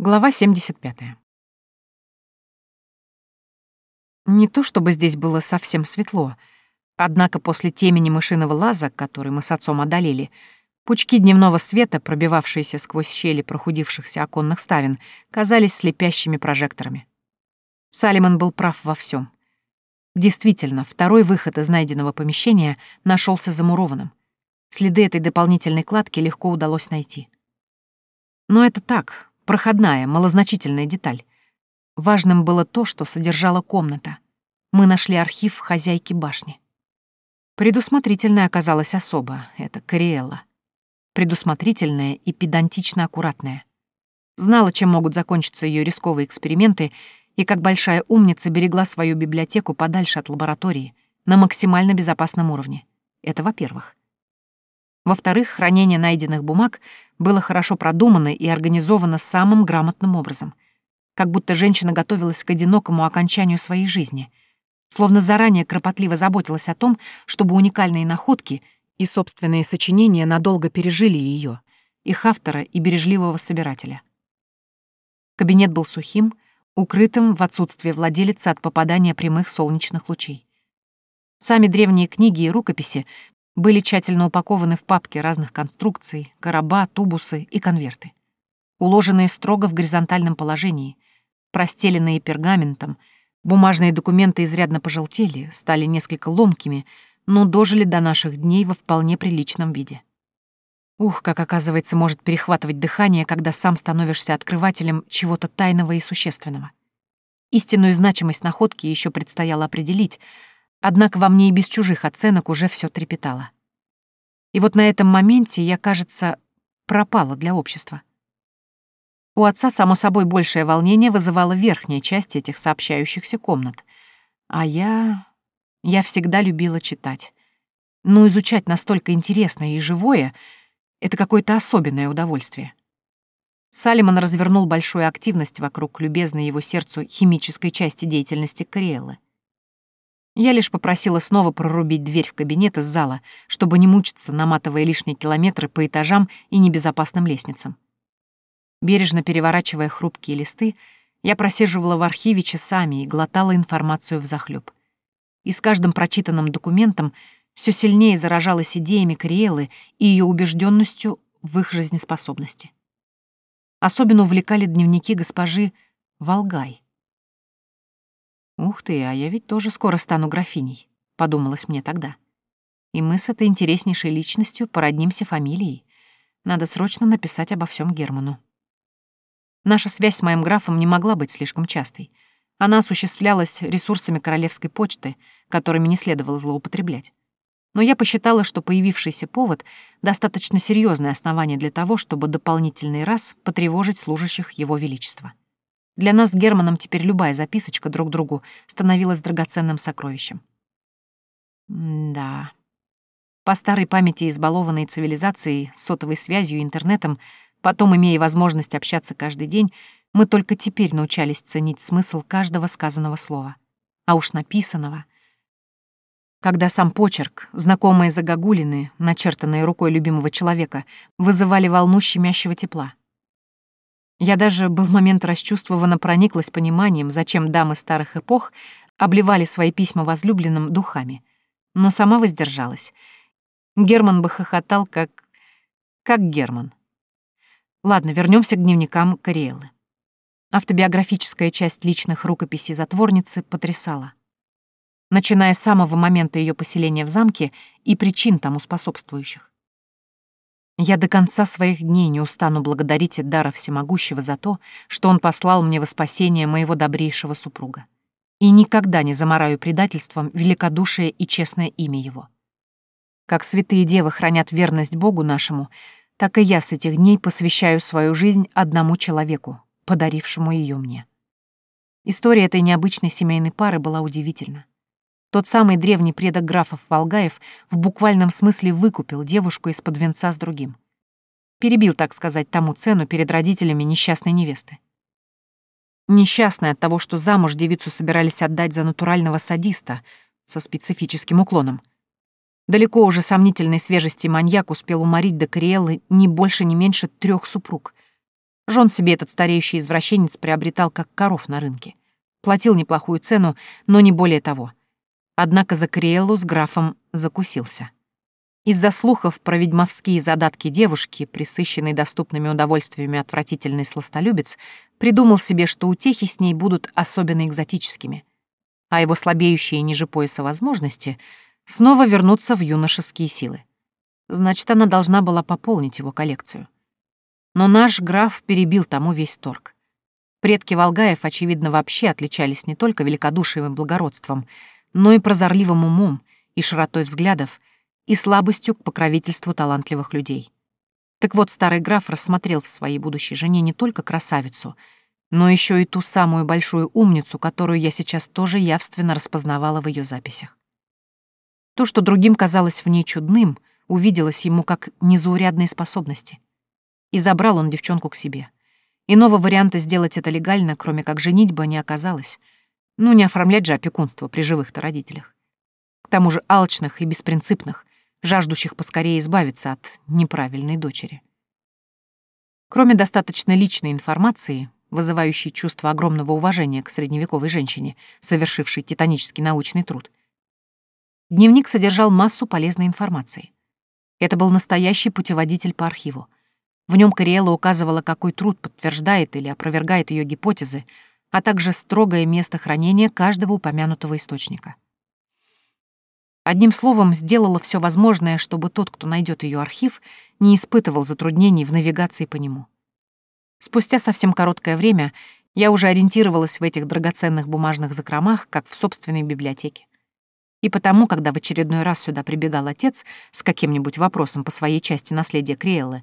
Глава 75. Не то чтобы здесь было совсем светло, однако после темени мышиного лаза, который мы с отцом одолели, пучки дневного света, пробивавшиеся сквозь щели прохудившихся оконных ставен, казались слепящими прожекторами. Салиман был прав во всем. Действительно, второй выход из найденного помещения нашелся замурованным. Следы этой дополнительной кладки легко удалось найти. Но это так, Проходная, малозначительная деталь. Важным было то, что содержала комната. Мы нашли архив хозяйки башни. Предусмотрительная оказалась особа, это Кориэлла. Предусмотрительная и педантично аккуратная. Знала, чем могут закончиться ее рисковые эксперименты, и как большая умница берегла свою библиотеку подальше от лаборатории, на максимально безопасном уровне. Это во-первых. Во-вторых, хранение найденных бумаг было хорошо продумано и организовано самым грамотным образом. Как будто женщина готовилась к одинокому окончанию своей жизни. Словно заранее кропотливо заботилась о том, чтобы уникальные находки и собственные сочинения надолго пережили ее, их автора и бережливого собирателя. Кабинет был сухим, укрытым в отсутствие владелицы от попадания прямых солнечных лучей. Сами древние книги и рукописи были тщательно упакованы в папки разных конструкций, короба, тубусы и конверты. Уложенные строго в горизонтальном положении, простеленные пергаментом, бумажные документы изрядно пожелтели, стали несколько ломкими, но дожили до наших дней во вполне приличном виде. Ух, как оказывается, может перехватывать дыхание, когда сам становишься открывателем чего-то тайного и существенного. Истинную значимость находки еще предстояло определить — Однако во мне и без чужих оценок уже все трепетало. И вот на этом моменте я, кажется, пропала для общества. У отца, само собой, большее волнение вызывала верхняя часть этих сообщающихся комнат. А я... я всегда любила читать. Но изучать настолько интересное и живое — это какое-то особенное удовольствие. Салимон развернул большую активность вокруг любезной его сердцу химической части деятельности Кориэллы. Я лишь попросила снова прорубить дверь в кабинет из зала, чтобы не мучиться, наматывая лишние километры по этажам и небезопасным лестницам. Бережно переворачивая хрупкие листы, я просиживала в архиве часами и глотала информацию взахлёб. И с каждым прочитанным документом все сильнее заражалась идеями Криэлы и ее убежденностью в их жизнеспособности. Особенно увлекали дневники госпожи Волгай. «Ух ты, а я ведь тоже скоро стану графиней», — подумалось мне тогда. «И мы с этой интереснейшей личностью породнимся фамилией. Надо срочно написать обо всем Герману». Наша связь с моим графом не могла быть слишком частой. Она осуществлялась ресурсами королевской почты, которыми не следовало злоупотреблять. Но я посчитала, что появившийся повод — достаточно серьезное основание для того, чтобы дополнительный раз потревожить служащих Его Величества. Для нас с Германом теперь любая записочка друг другу становилась драгоценным сокровищем. Да. По старой памяти избалованной цивилизацией, сотовой связью и интернетом, потом имея возможность общаться каждый день, мы только теперь научались ценить смысл каждого сказанного слова. А уж написанного. Когда сам почерк, знакомые загогулины, начертанные рукой любимого человека, вызывали волну щемящего тепла. Я даже был момент расчувствована прониклась пониманием, зачем дамы старых эпох обливали свои письма возлюбленным духами. Но сама воздержалась. Герман бы хохотал, как... как Герман. Ладно, вернемся к дневникам Кориэллы. Автобиографическая часть личных рукописей затворницы потрясала. Начиная с самого момента ее поселения в замке и причин тому способствующих. Я до конца своих дней не устану благодарить Эддара Всемогущего за то, что он послал мне во спасение моего добрейшего супруга. И никогда не замораю предательством великодушие и честное имя его. Как святые девы хранят верность Богу нашему, так и я с этих дней посвящаю свою жизнь одному человеку, подарившему ее мне. История этой необычной семейной пары была удивительна. Тот самый древний предок графов Волгаев в буквальном смысле выкупил девушку из-под венца с другим. Перебил, так сказать, тому цену перед родителями несчастной невесты. Несчастная от того, что замуж девицу собирались отдать за натурального садиста со специфическим уклоном. Далеко уже сомнительной свежести маньяк успел уморить до Кориэллы не больше, не меньше трех супруг. Жон себе этот стареющий извращенец приобретал как коров на рынке. Платил неплохую цену, но не более того. Однако за Криэллу с графом закусился. Из-за слухов про ведьмовские задатки девушки, присыщенной доступными удовольствиями отвратительный сластолюбец, придумал себе, что утехи с ней будут особенно экзотическими, а его слабеющие ниже пояса возможности снова вернуться в юношеские силы. Значит, она должна была пополнить его коллекцию. Но наш граф перебил тому весь торг. Предки Волгаев, очевидно, вообще отличались не только великодушием и благородством, но и прозорливым умом и широтой взглядов, и слабостью к покровительству талантливых людей. Так вот, старый граф рассмотрел в своей будущей жене не только красавицу, но еще и ту самую большую умницу, которую я сейчас тоже явственно распознавала в ее записях. То, что другим казалось в ней чудным, увиделось ему как незаурядные способности. И забрал он девчонку к себе. Иного варианта сделать это легально, кроме как женитьба, не оказалось. Ну, не оформлять же опекунство при живых-то родителях. К тому же алчных и беспринципных, жаждущих поскорее избавиться от неправильной дочери. Кроме достаточно личной информации, вызывающей чувство огромного уважения к средневековой женщине, совершившей титанический научный труд, дневник содержал массу полезной информации. Это был настоящий путеводитель по архиву. В нем Кориэла указывала, какой труд подтверждает или опровергает ее гипотезы, а также строгое место хранения каждого упомянутого источника. Одним словом, сделала все возможное, чтобы тот, кто найдет ее архив, не испытывал затруднений в навигации по нему. Спустя совсем короткое время я уже ориентировалась в этих драгоценных бумажных закромах, как в собственной библиотеке. И потому, когда в очередной раз сюда прибегал отец с каким-нибудь вопросом по своей части наследия Криэллы,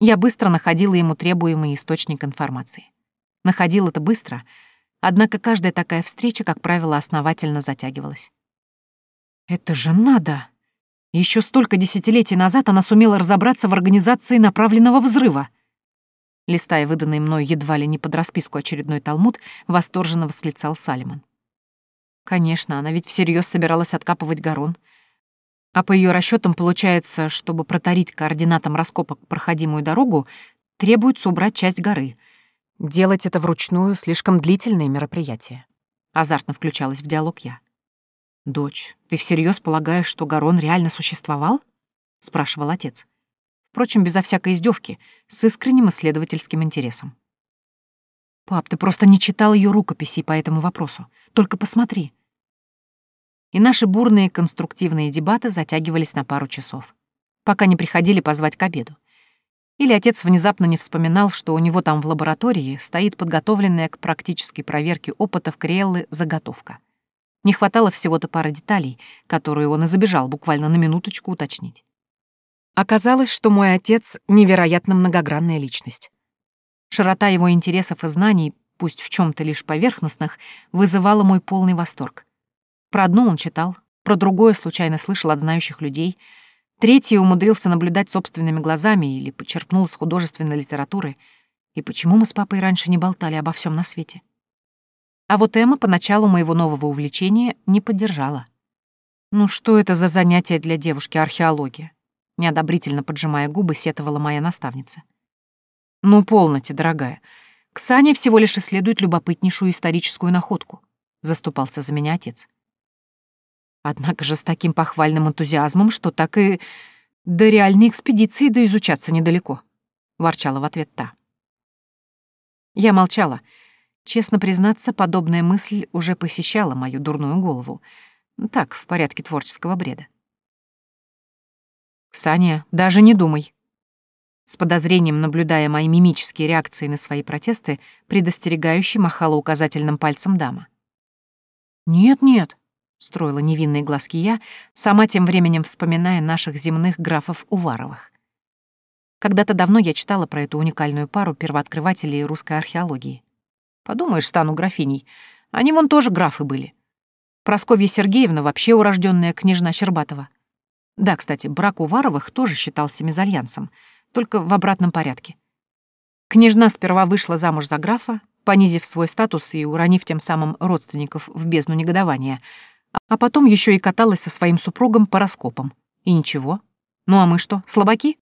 я быстро находила ему требуемый источник информации. Находила это быстро, однако каждая такая встреча, как правило, основательно затягивалась. Это же надо! Еще столько десятилетий назад она сумела разобраться в организации направленного взрыва. Листая выданный мной едва ли не под расписку очередной талмуд, восторженно восклицал Салиман. Конечно, она ведь всерьез собиралась откапывать горон. А по ее расчетам получается, чтобы протарить координатам раскопок проходимую дорогу, требуется убрать часть горы. Делать это вручную — слишком длительное мероприятие. Азартно включалась в диалог я. «Дочь, ты всерьез полагаешь, что Гарон реально существовал?» — спрашивал отец. Впрочем, безо всякой издевки, с искренним исследовательским интересом. «Пап, ты просто не читал ее рукописей по этому вопросу. Только посмотри». И наши бурные конструктивные дебаты затягивались на пару часов, пока не приходили позвать к обеду. Или отец внезапно не вспоминал, что у него там в лаборатории стоит подготовленная к практической проверке опытов Криэллы заготовка. Не хватало всего-то пары деталей, которые он и забежал буквально на минуточку уточнить. Оказалось, что мой отец — невероятно многогранная личность. Широта его интересов и знаний, пусть в чем то лишь поверхностных, вызывала мой полный восторг. Про одно он читал, про другое случайно слышал от знающих людей, третье умудрился наблюдать собственными глазами или почерпнул с художественной литературы. И почему мы с папой раньше не болтали обо всем на свете? А вот Эмма поначалу моего нового увлечения не поддержала. «Ну что это за занятие для девушки археология?» Неодобрительно поджимая губы, сетовала моя наставница. «Ну, полноте, дорогая. Ксане всего лишь исследует любопытнейшую историческую находку», — заступался за меня отец. Однако же с таким похвальным энтузиазмом, что так и до реальной экспедиции доизучаться недалеко, — ворчала в ответ та. Я молчала, — Честно признаться, подобная мысль уже посещала мою дурную голову. Так, в порядке творческого бреда. «Ксания, даже не думай!» С подозрением, наблюдая мои мимические реакции на свои протесты, предостерегающе махала указательным пальцем дама. «Нет-нет», — строила невинные глазки я, сама тем временем вспоминая наших земных графов Уваровых. Когда-то давно я читала про эту уникальную пару первооткрывателей русской археологии. Подумаешь, стану графиней. Они вон тоже графы были. Просковья Сергеевна вообще урожденная княжна Щербатова. Да, кстати, брак Уваровых тоже считался мезальянсом, только в обратном порядке. Княжна сперва вышла замуж за графа, понизив свой статус и уронив тем самым родственников в бездну негодования, а потом еще и каталась со своим супругом по раскопам. И ничего. Ну а мы что, слабаки?